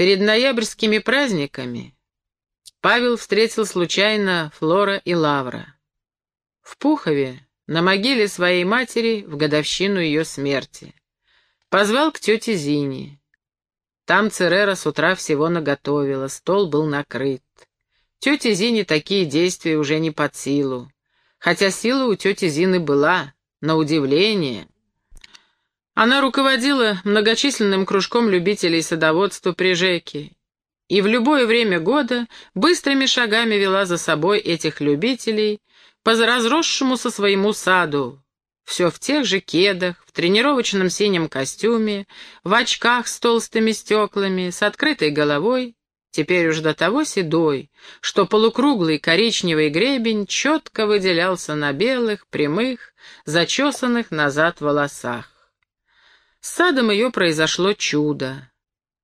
Перед ноябрьскими праздниками Павел встретил случайно Флора и Лавра. В Пухове, на могиле своей матери, в годовщину ее смерти. Позвал к тете Зине. Там Церера с утра всего наготовила, стол был накрыт. Тете Зине такие действия уже не под силу. Хотя сила у тети Зины была, на удивление. Она руководила многочисленным кружком любителей садоводства при Жеке и в любое время года быстрыми шагами вела за собой этих любителей по разросшемуся своему саду, все в тех же кедах, в тренировочном синем костюме, в очках с толстыми стеклами, с открытой головой, теперь уж до того седой, что полукруглый коричневый гребень четко выделялся на белых, прямых, зачесанных назад волосах. С садом ее произошло чудо.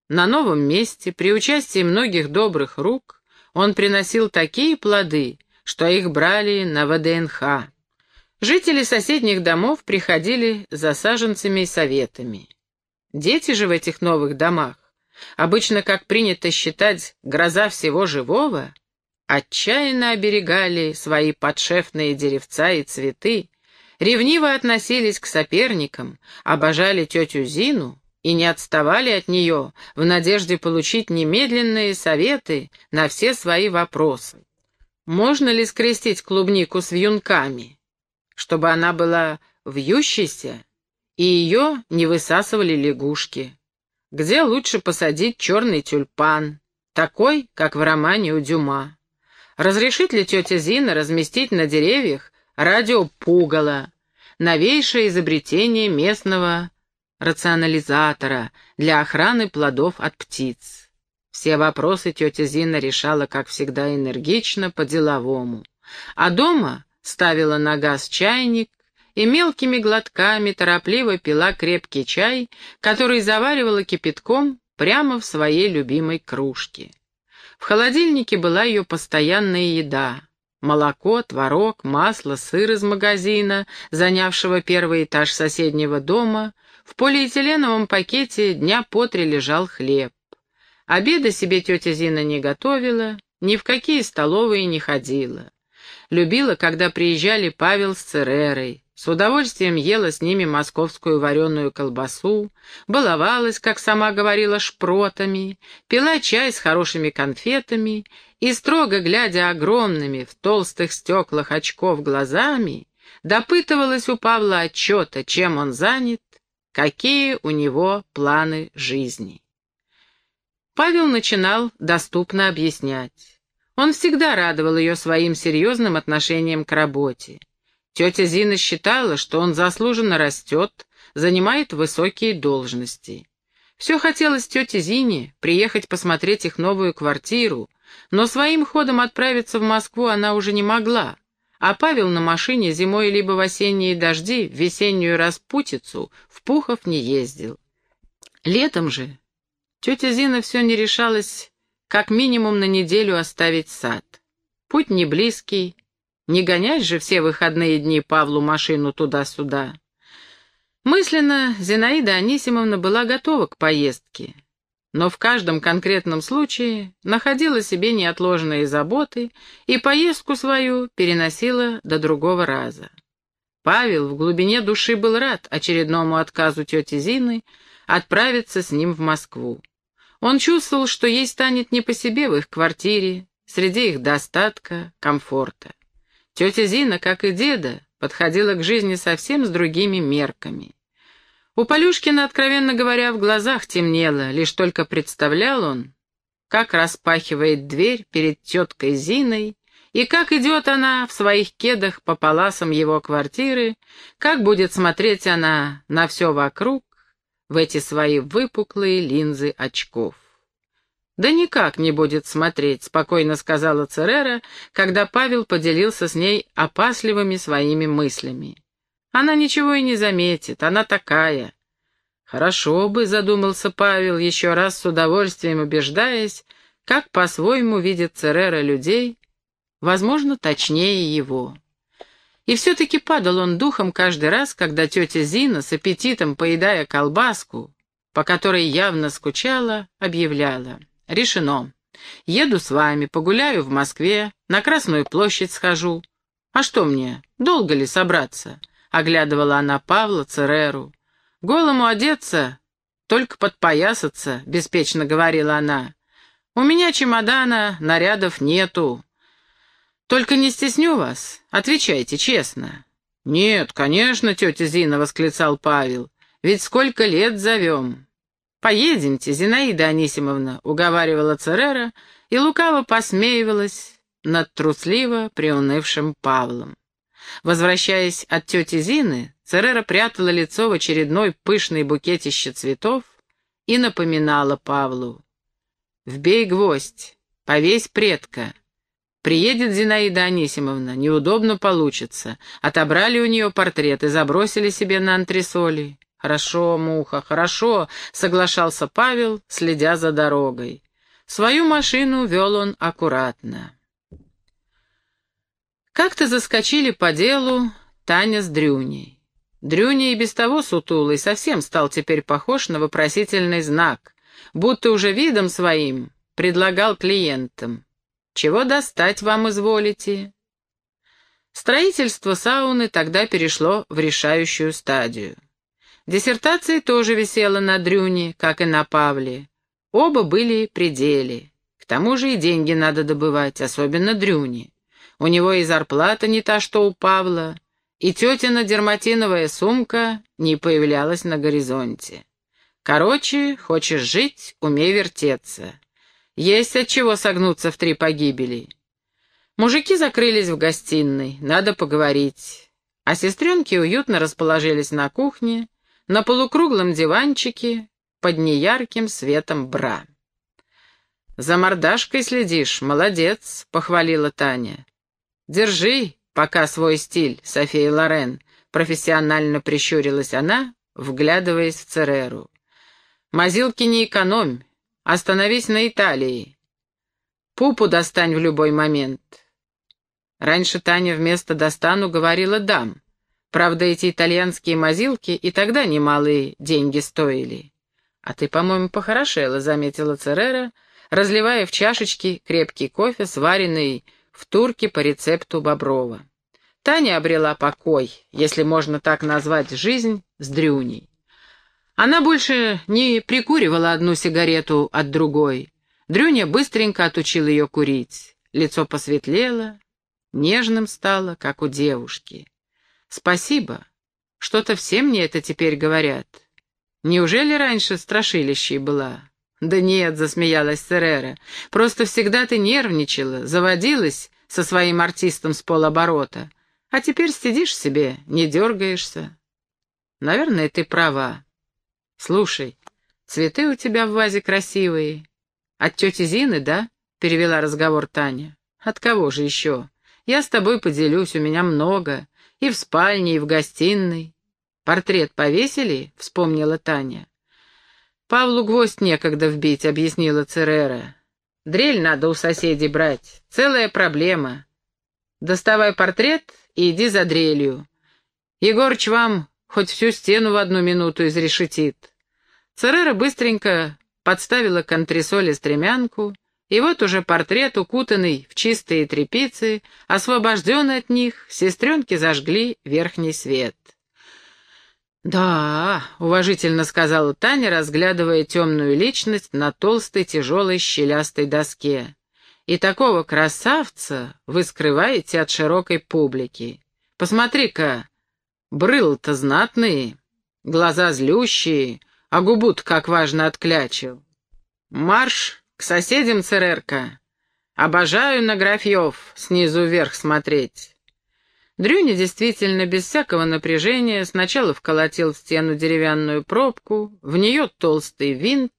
На новом месте, при участии многих добрых рук, он приносил такие плоды, что их брали на ВДНХ. Жители соседних домов приходили за саженцами и советами. Дети же в этих новых домах, обычно, как принято считать, гроза всего живого, отчаянно оберегали свои подшефные деревца и цветы, ревниво относились к соперникам, обожали тетю Зину и не отставали от нее в надежде получить немедленные советы на все свои вопросы. Можно ли скрестить клубнику с вьюнками, чтобы она была вьющейся, и ее не высасывали лягушки? Где лучше посадить черный тюльпан, такой, как в романе у Дюма? Разрешит ли тетя Зина разместить на деревьях радиопугало, новейшее изобретение местного рационализатора для охраны плодов от птиц. Все вопросы тетя Зина решала, как всегда, энергично, по-деловому. А дома ставила на газ чайник и мелкими глотками торопливо пила крепкий чай, который заваривала кипятком прямо в своей любимой кружке. В холодильнике была ее постоянная еда. Молоко, творог, масло, сыр из магазина, занявшего первый этаж соседнего дома, в полиэтиленовом пакете дня по три лежал хлеб. Обеда себе тетя Зина не готовила, ни в какие столовые не ходила. Любила, когда приезжали Павел с Церерой, с удовольствием ела с ними московскую вареную колбасу, баловалась, как сама говорила, шпротами, пила чай с хорошими конфетами и, строго глядя огромными в толстых стеклах очков глазами, допытывалась у Павла отчета, чем он занят какие у него планы жизни. Павел начинал доступно объяснять. Он всегда радовал ее своим серьезным отношением к работе. Тетя Зина считала, что он заслуженно растет, занимает высокие должности. Все хотелось тете Зине приехать посмотреть их новую квартиру, но своим ходом отправиться в Москву она уже не могла, а Павел на машине зимой либо в осенние дожди, в весеннюю распутицу в Пухов не ездил. Летом же тетя Зина все не решалась как минимум на неделю оставить сад. Путь не близкий, не гонять же все выходные дни Павлу машину туда-сюда. Мысленно Зинаида Анисимовна была готова к поездке но в каждом конкретном случае находила себе неотложные заботы и поездку свою переносила до другого раза. Павел в глубине души был рад очередному отказу тети Зины отправиться с ним в Москву. Он чувствовал, что ей станет не по себе в их квартире, среди их достатка, комфорта. Тетя Зина, как и деда, подходила к жизни совсем с другими мерками. У Полюшкина, откровенно говоря, в глазах темнело, лишь только представлял он, как распахивает дверь перед теткой Зиной, и как идет она в своих кедах по паласам его квартиры, как будет смотреть она на все вокруг в эти свои выпуклые линзы очков. «Да никак не будет смотреть», — спокойно сказала Церера, когда Павел поделился с ней опасливыми своими мыслями. Она ничего и не заметит, она такая. Хорошо бы, задумался Павел, еще раз с удовольствием убеждаясь, как по-своему видит Церера людей, возможно, точнее его. И все-таки падал он духом каждый раз, когда тетя Зина, с аппетитом поедая колбаску, по которой явно скучала, объявляла. «Решено. Еду с вами, погуляю в Москве, на Красную площадь схожу. А что мне, долго ли собраться?» — оглядывала она Павла, Цереру. «Голому одеться, только подпоясаться», — беспечно говорила она. «У меня чемодана, нарядов нету. Только не стесню вас, отвечайте честно». «Нет, конечно, тетя Зина», — восклицал Павел. «Ведь сколько лет зовем». «Поедемте, Зинаида Анисимовна», — уговаривала Церера и лукаво посмеивалась над трусливо приунывшим Павлом. Возвращаясь от тети Зины, Церера прятала лицо в очередной пышный букетище цветов и напоминала Павлу. «Вбей гвоздь, повесь предка. Приедет Зинаида Анисимовна, неудобно получится. Отобрали у нее портрет и забросили себе на антресоли. «Хорошо, муха, хорошо», — соглашался Павел, следя за дорогой. Свою машину вел он аккуратно. Как-то заскочили по делу Таня с Дрюней. Дрюня и без того сутулый совсем стал теперь похож на вопросительный знак, будто уже видом своим предлагал клиентам. «Чего достать вам изволите?» Строительство сауны тогда перешло в решающую стадию. Диссертация тоже висела на Дрюне, как и на Павле. Оба были при деле. К тому же и деньги надо добывать, особенно Дрюне. У него и зарплата не та, что у Павла, и тетина дерматиновая сумка не появлялась на горизонте. Короче, хочешь жить, умей вертеться. Есть от чего согнуться в три погибели. Мужики закрылись в гостиной, надо поговорить. А сестренки уютно расположились на кухне, на полукруглом диванчике, под неярким светом бра. «За мордашкой следишь, молодец», — похвалила Таня. «Держи пока свой стиль, София Лорен», — профессионально прищурилась она, вглядываясь в Цереру. «Мазилки не экономь, остановись на Италии. Пупу достань в любой момент». Раньше Таня вместо «достану» говорила «дам». Правда, эти итальянские мазилки и тогда немалые деньги стоили. «А ты, по-моему, похорошела», — заметила Церера, разливая в чашечки крепкий кофе, сваренный в турке по рецепту Боброва. Таня обрела покой, если можно так назвать жизнь, с Дрюней. Она больше не прикуривала одну сигарету от другой. Дрюня быстренько отучил ее курить. Лицо посветлело, нежным стало, как у девушки. «Спасибо. Что-то все мне это теперь говорят. Неужели раньше страшилищей была?» «Да нет», — засмеялась Церера, — «просто всегда ты нервничала, заводилась со своим артистом с полоборота, а теперь сидишь себе, не дергаешься». «Наверное, ты права. Слушай, цветы у тебя в вазе красивые. От тети Зины, да?» — перевела разговор Таня. «От кого же еще? Я с тобой поделюсь, у меня много. И в спальне, и в гостиной. Портрет повесили?» — вспомнила Таня. «Павлу гвоздь некогда вбить», — объяснила Церера. «Дрель надо у соседей брать. Целая проблема. Доставай портрет и иди за дрелью. Егорыч вам хоть всю стену в одну минуту изрешетит». Церера быстренько подставила к антресоле стремянку, и вот уже портрет, укутанный в чистые тряпицы, освобожденный от них, сестренки зажгли верхний свет. «Да», — уважительно сказала Таня, разглядывая темную личность на толстой тяжелой щелястой доске. «И такого красавца вы скрываете от широкой публики. Посмотри-ка, брыл-то знатные, глаза злющие, а губут как важно отклячил. Марш к соседям, Церерка! Обожаю на графьев снизу вверх смотреть». Дрюня действительно без всякого напряжения сначала вколотил в стену деревянную пробку, в нее толстый винт,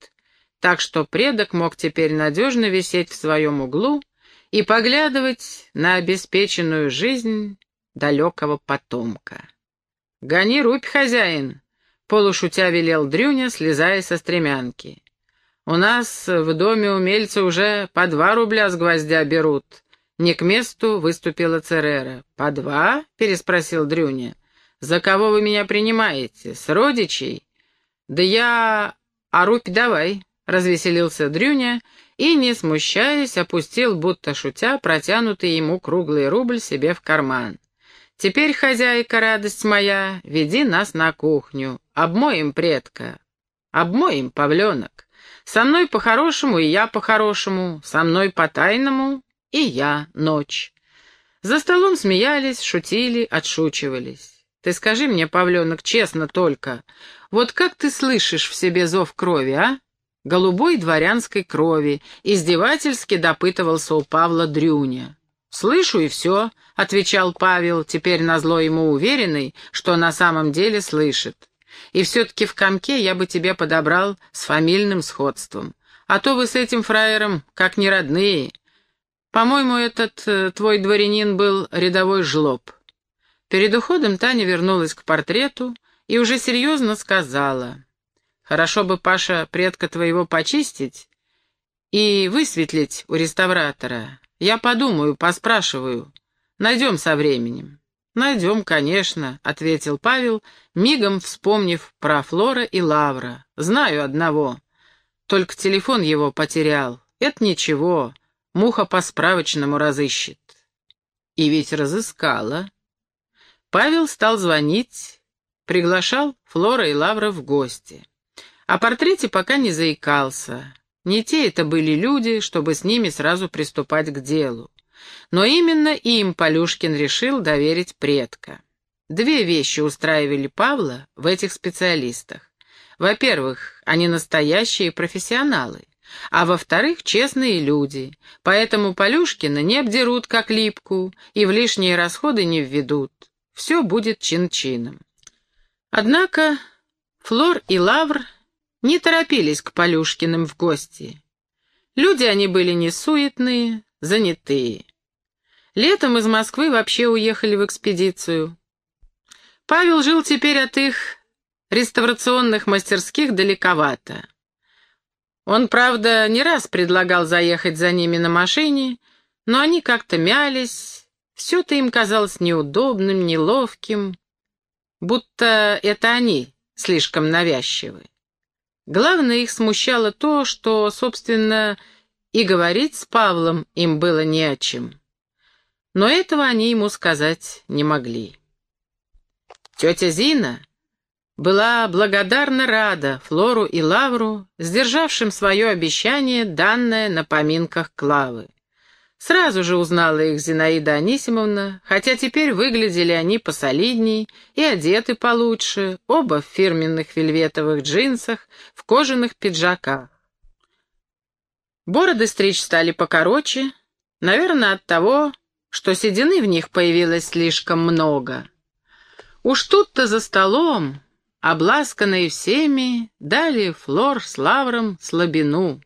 так что предок мог теперь надежно висеть в своем углу и поглядывать на обеспеченную жизнь далекого потомка. «Гони рубь, хозяин!» — полушутя велел Дрюня, слезая со стремянки. «У нас в доме умельцы уже по два рубля с гвоздя берут», не к месту выступила Церера. «По два?» — переспросил Дрюня. «За кого вы меня принимаете? С родичей?» «Да я А рубь давай, развеселился Дрюня и, не смущаясь, опустил, будто шутя, протянутый ему круглый рубль себе в карман. «Теперь, хозяйка, радость моя, веди нас на кухню, обмоем предка, обмоем павленок. Со мной по-хорошему, и я по-хорошему, со мной по-тайному, и я ночь». За столом смеялись, шутили, отшучивались. «Ты скажи мне, павленок, честно только, вот как ты слышишь в себе зов крови, а?» голубой дворянской крови, издевательски допытывался у Павла Дрюня. «Слышу и все», — отвечал Павел, теперь назло ему уверенный, что на самом деле слышит. «И все-таки в комке я бы тебе подобрал с фамильным сходством. А то вы с этим фраером как не родные. По-моему, этот э, твой дворянин был рядовой жлоб». Перед уходом Таня вернулась к портрету и уже серьезно сказала — Хорошо бы, Паша, предка твоего почистить и высветлить у реставратора. Я подумаю, поспрашиваю. Найдем со временем. «Найдем, конечно», — ответил Павел, мигом вспомнив про Флора и Лавра. «Знаю одного. Только телефон его потерял. Это ничего. Муха по справочному разыщет». И ведь разыскала. Павел стал звонить, приглашал Флора и Лавра в гости. О портрете пока не заикался. Не те это были люди, чтобы с ними сразу приступать к делу. Но именно им Полюшкин решил доверить предка. Две вещи устраивали Павла в этих специалистах. Во-первых, они настоящие профессионалы, а во-вторых, честные люди, поэтому Полюшкина не обдерут как липку и в лишние расходы не введут. Все будет чин-чином. Однако Флор и Лавр не торопились к Полюшкиным в гости. Люди они были не суетные, занятые. Летом из Москвы вообще уехали в экспедицию. Павел жил теперь от их реставрационных мастерских далековато. Он, правда, не раз предлагал заехать за ними на машине, но они как-то мялись, все-то им казалось неудобным, неловким, будто это они слишком навязчивы. Главное, их смущало то, что, собственно, и говорить с Павлом им было не о чем. Но этого они ему сказать не могли. Тетя Зина была благодарна рада Флору и Лавру, сдержавшим свое обещание, данное на поминках Клавы. Сразу же узнала их Зинаида Анисимовна, хотя теперь выглядели они посолидней и одеты получше, оба в фирменных вельветовых джинсах, в кожаных пиджаках. Бороды стричь стали покороче, наверное, от того, что седины в них появилось слишком много. Уж тут-то за столом, обласканные всеми, дали Флор с Лавром слабину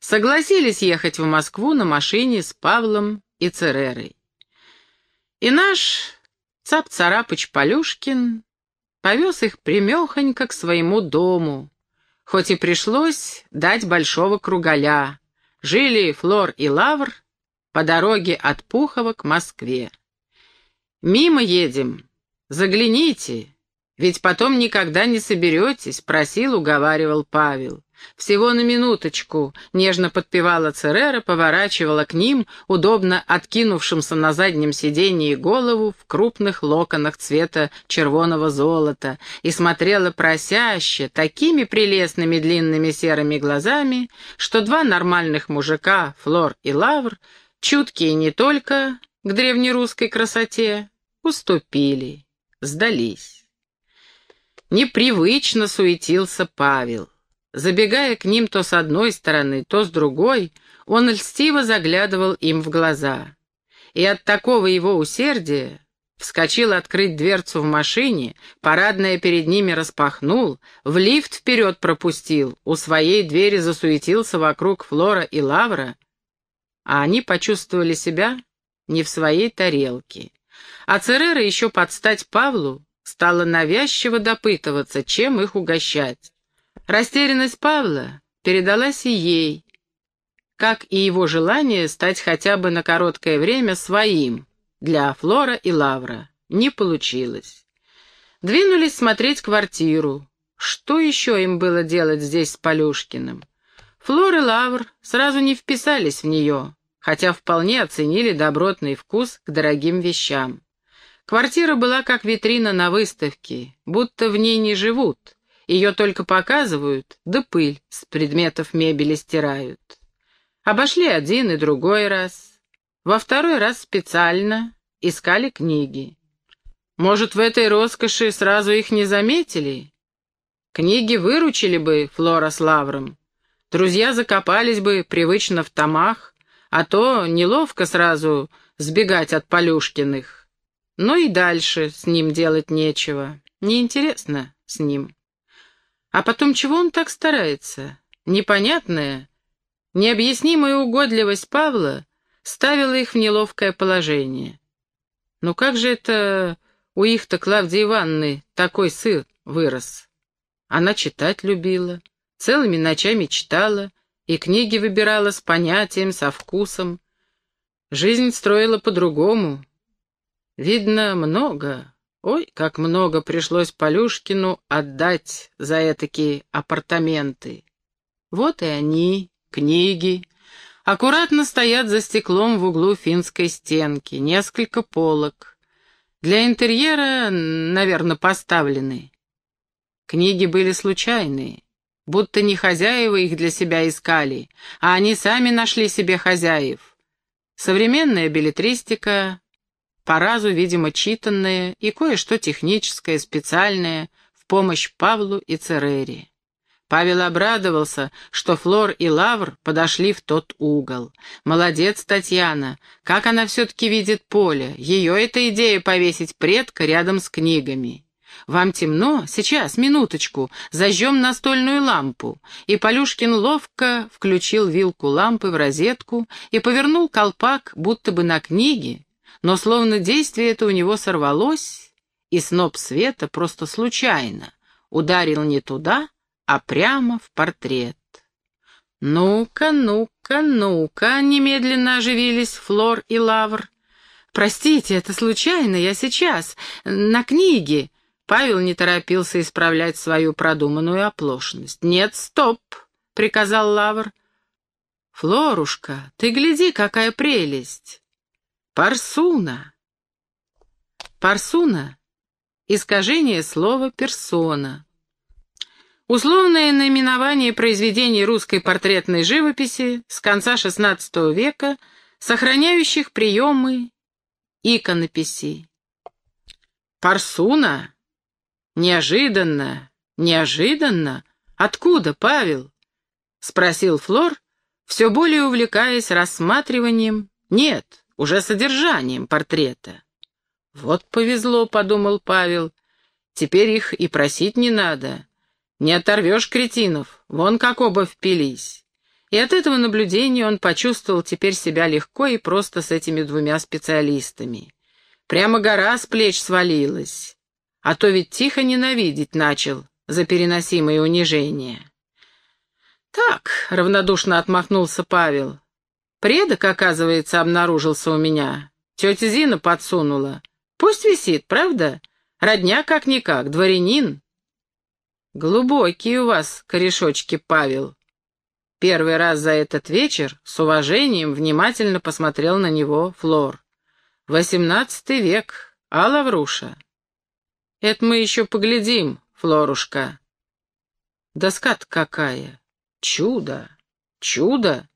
согласились ехать в Москву на машине с Павлом и Церерой. И наш Цап-Царапыч Полюшкин повез их примехонько к своему дому, хоть и пришлось дать большого кругаля. Жили Флор и Лавр по дороге от Пухова к Москве. «Мимо едем, загляните, ведь потом никогда не соберетесь», — просил, уговаривал Павел. «Всего на минуточку», — нежно подпевала Церера, поворачивала к ним, удобно откинувшимся на заднем сиденье голову в крупных локонах цвета червоного золота, и смотрела просяще, такими прелестными длинными серыми глазами, что два нормальных мужика, Флор и Лавр, чуткие не только к древнерусской красоте, уступили, сдались. Непривычно суетился Павел. Забегая к ним то с одной стороны, то с другой, он льстиво заглядывал им в глаза. И от такого его усердия вскочил открыть дверцу в машине, парадная перед ними распахнул, в лифт вперед пропустил, у своей двери засуетился вокруг Флора и Лавра, а они почувствовали себя не в своей тарелке. А Церера еще под стать Павлу стала навязчиво допытываться, чем их угощать. Растерянность Павла передалась и ей, как и его желание стать хотя бы на короткое время своим для Флора и Лавра. Не получилось. Двинулись смотреть квартиру. что еще им было делать здесь с Полюшкиным? Флор и Лавр сразу не вписались в нее, хотя вполне оценили добротный вкус к дорогим вещам. Квартира была как витрина на выставке, будто в ней не живут, ее только показывают, да пыль с предметов мебели стирают. Обошли один и другой раз. Во второй раз специально искали книги. Может, в этой роскоши сразу их не заметили? Книги выручили бы Флора с Лавром. Друзья закопались бы привычно в томах, а то неловко сразу сбегать от Полюшкиных. Но и дальше с ним делать нечего. Неинтересно с ним. А потом чего он так старается? Непонятная, необъяснимая угодливость Павла ставила их в неловкое положение. Ну как же это у их-то Клавдии Ивановны такой сын вырос? Она читать любила, целыми ночами читала и книги выбирала с понятием, со вкусом. Жизнь строила по-другому. Видно, много, Ой, как много пришлось Полюшкину отдать за этакие апартаменты. Вот и они, книги, аккуратно стоят за стеклом в углу финской стенки, несколько полок. Для интерьера, наверное, поставлены. Книги были случайные, будто не хозяева их для себя искали, а они сами нашли себе хозяев. Современная билетристика, по разу, видимо, читанное и кое-что техническое, специальное, в помощь Павлу и Церере. Павел обрадовался, что Флор и Лавр подошли в тот угол. Молодец Татьяна, как она все-таки видит поле. Ее эта идея повесить предка рядом с книгами. «Вам темно? Сейчас, минуточку, зажжем настольную лампу». И Полюшкин ловко включил вилку лампы в розетку и повернул колпак, будто бы на книге, но словно действие это у него сорвалось, и сноп света просто случайно ударил не туда, а прямо в портрет. «Ну-ка, ну-ка, ну-ка!» — немедленно оживились Флор и Лавр. «Простите, это случайно, я сейчас, на книге!» Павел не торопился исправлять свою продуманную оплошность. «Нет, стоп!» — приказал Лавр. «Флорушка, ты гляди, какая прелесть! Парсуна. Парсуна — искажение слова «персона». Условное наименование произведений русской портретной живописи с конца XVI века, сохраняющих приемы иконописи. Парсуна? Неожиданно, неожиданно. Откуда, Павел? Спросил Флор, все более увлекаясь рассматриванием. Нет, уже содержанием портрета. «Вот повезло», — подумал Павел, — «теперь их и просить не надо. Не оторвешь кретинов, вон как оба впились». И от этого наблюдения он почувствовал теперь себя легко и просто с этими двумя специалистами. Прямо гора с плеч свалилась. А то ведь тихо ненавидеть начал за переносимые унижения. «Так», — равнодушно отмахнулся Павел, Предок, оказывается, обнаружился у меня. Тетя Зина подсунула. Пусть висит, правда? Родня как-никак, дворянин. Глубокие у вас корешочки, Павел. Первый раз за этот вечер с уважением внимательно посмотрел на него Флор. Восемнадцатый век, а Лавруша? Это мы еще поглядим, Флорушка. доска какая! Чудо! Чудо!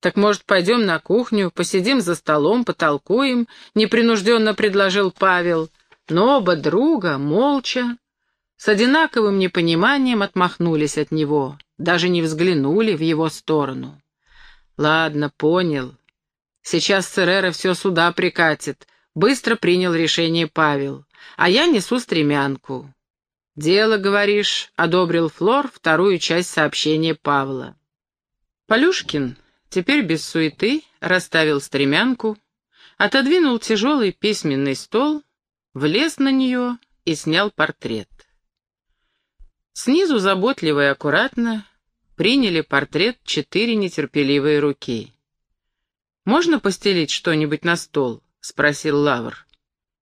«Так, может, пойдем на кухню, посидим за столом, потолкуем?» — непринужденно предложил Павел. Но оба друга, молча, с одинаковым непониманием отмахнулись от него, даже не взглянули в его сторону. «Ладно, понял. Сейчас Церера все сюда прикатит», — быстро принял решение Павел. «А я несу стремянку». «Дело, говоришь», — одобрил Флор вторую часть сообщения Павла. Полюшкин Теперь без суеты расставил стремянку, отодвинул тяжелый письменный стол, влез на нее и снял портрет. Снизу заботливо и аккуратно приняли портрет четыре нетерпеливые руки. «Можно постелить что-нибудь на стол?» — спросил Лавр.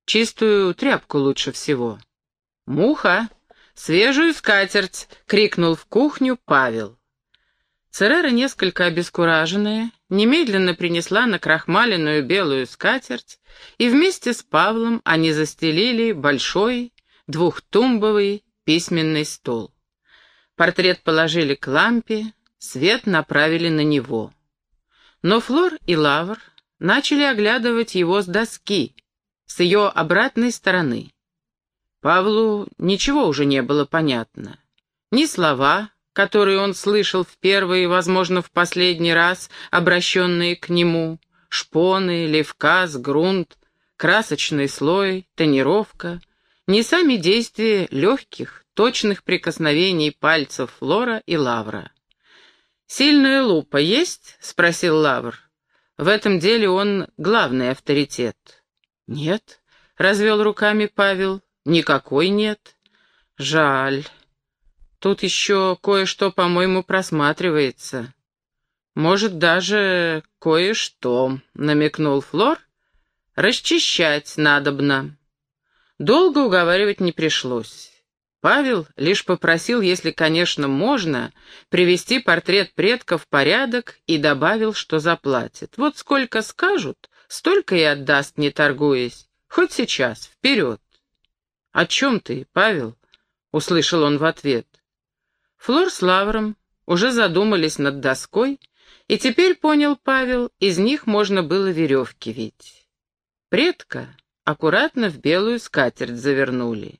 «Чистую тряпку лучше всего». «Муха!» — «Свежую скатерть!» — крикнул в кухню Павел. Церера, несколько обескураженная, немедленно принесла на крахмаленную белую скатерть, и вместе с Павлом они застелили большой двухтумбовый письменный стол. Портрет положили к лампе, свет направили на него. Но Флор и Лавр начали оглядывать его с доски, с ее обратной стороны. Павлу ничего уже не было понятно. Ни слова, которые он слышал в первый и, возможно, в последний раз, обращенные к нему, шпоны, левказ, грунт, красочный слой, тонировка, не сами действия легких, точных прикосновений пальцев Флора и Лавра. «Сильная лупа есть?» — спросил Лавр. В этом деле он главный авторитет. «Нет», — развел руками Павел, — «никакой нет». «Жаль. Тут еще кое-что, по-моему, просматривается». «Может, даже кое-что», — намекнул Флор. «Расчищать надобно». Долго уговаривать не пришлось. Павел лишь попросил, если, конечно, можно, привести портрет предка в порядок и добавил, что заплатит. Вот сколько скажут, столько и отдаст, не торгуясь. Хоть сейчас, вперед. «О чем ты, Павел?» — услышал он в ответ. Флор с Лавром уже задумались над доской, и теперь, понял Павел, из них можно было веревки вить. Предка аккуратно в белую скатерть завернули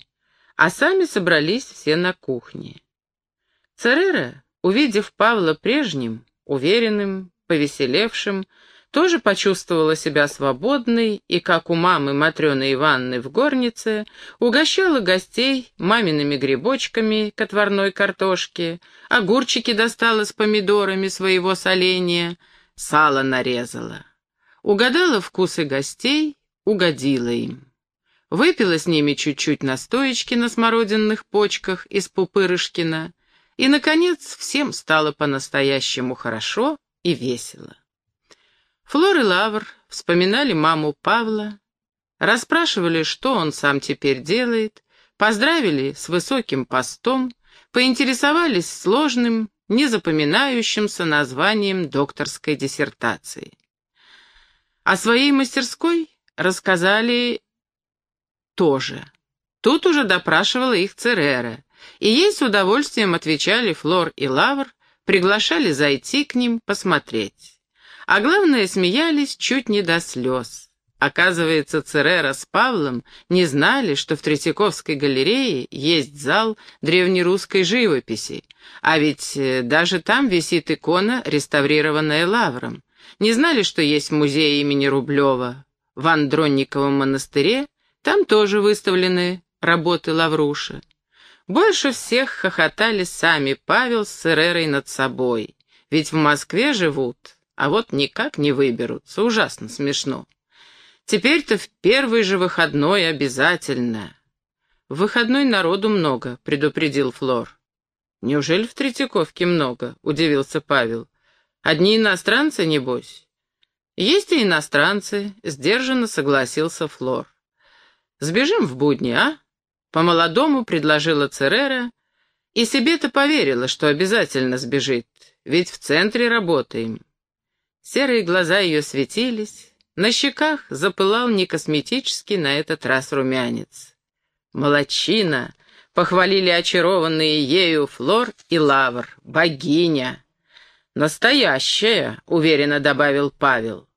а сами собрались все на кухне. Церера, увидев Павла прежним, уверенным, повеселевшим, тоже почувствовала себя свободной и, как у мамы Матрены Ивановны в горнице, угощала гостей мамиными грибочками к отварной картошке, огурчики достала с помидорами своего соления, сало нарезала. Угадала вкусы гостей, угодила им. Выпила с ними чуть-чуть настоечки на смородинных почках из Пупырышкина, и, наконец, всем стало по-настоящему хорошо и весело. Флор и Лавр вспоминали маму Павла, расспрашивали, что он сам теперь делает, поздравили с высоким постом, поинтересовались сложным, незапоминающимся названием докторской диссертации. О своей мастерской рассказали тоже. Тут уже допрашивала их Церера, и ей с удовольствием отвечали Флор и Лавр, приглашали зайти к ним посмотреть. А главное, смеялись чуть не до слез. Оказывается, Церера с Павлом не знали, что в Третьяковской галерее есть зал древнерусской живописи, а ведь э, даже там висит икона, реставрированная Лавром. Не знали, что есть музей имени Рублева в Андронниковом монастыре, там тоже выставлены работы Лавруши. Больше всех хохотали сами Павел с Церерой над собой. Ведь в Москве живут, а вот никак не выберутся. Ужасно смешно. Теперь-то в первый же выходной обязательно. В выходной народу много, предупредил Флор. Неужели в Третьяковке много? Удивился Павел. Одни иностранцы, небось? Есть и иностранцы, сдержанно согласился Флор. Сбежим в будни, а?» По-молодому предложила Церера, и себе-то поверила, что обязательно сбежит, ведь в центре работаем. Серые глаза ее светились, на щеках запылал не косметический на этот раз румянец. «Молодчина!» — похвалили очарованные ею Флор и Лавр. «Богиня!» «Настоящая!» — уверенно добавил Павел.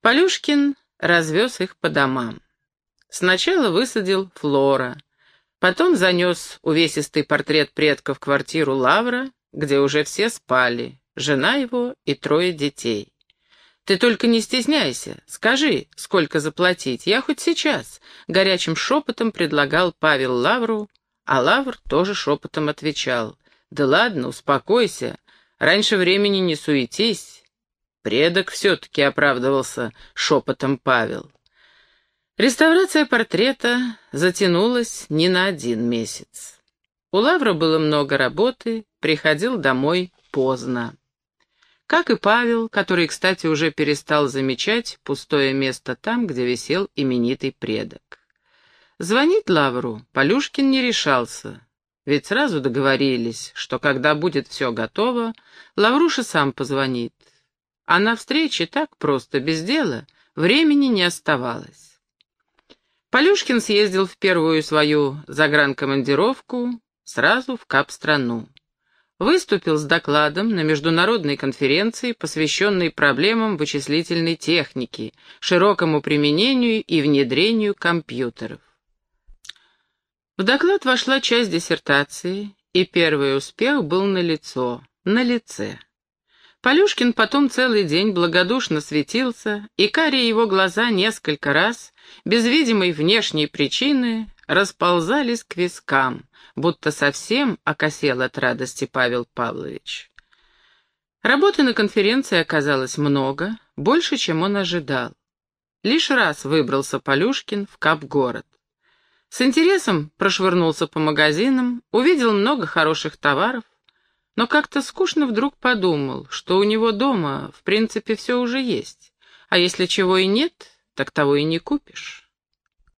Полюшкин развез их по домам. Сначала высадил Флора, потом занес увесистый портрет предка в квартиру Лавра, где уже все спали, жена его и трое детей. «Ты только не стесняйся, скажи, сколько заплатить, я хоть сейчас», — горячим шепотом предлагал Павел Лавру, а Лавр тоже шепотом отвечал. «Да ладно, успокойся, раньше времени не суетись». Предок все-таки оправдывался шепотом Павел. Реставрация портрета затянулась не на один месяц. У Лавра было много работы, приходил домой поздно. Как и Павел, который, кстати, уже перестал замечать пустое место там, где висел именитый предок. Звонить Лавру Полюшкин не решался. Ведь сразу договорились, что когда будет все готово, Лавруша сам позвонит. А на встрече так просто, без дела, времени не оставалось. Полюшкин съездил в первую свою загранкомандировку сразу в Кап-страну. Выступил с докладом на международной конференции, посвященной проблемам вычислительной техники, широкому применению и внедрению компьютеров. В доклад вошла часть диссертации, и первый успех был налицо, на лице. Полюшкин потом целый день благодушно светился, и карие его глаза несколько раз, без видимой внешней причины, расползались к вискам, будто совсем окосел от радости Павел Павлович. Работы на конференции оказалось много, больше, чем он ожидал. Лишь раз выбрался Полюшкин в Кап-город. С интересом прошвырнулся по магазинам, увидел много хороших товаров, но как-то скучно вдруг подумал, что у него дома, в принципе, все уже есть, а если чего и нет, так того и не купишь.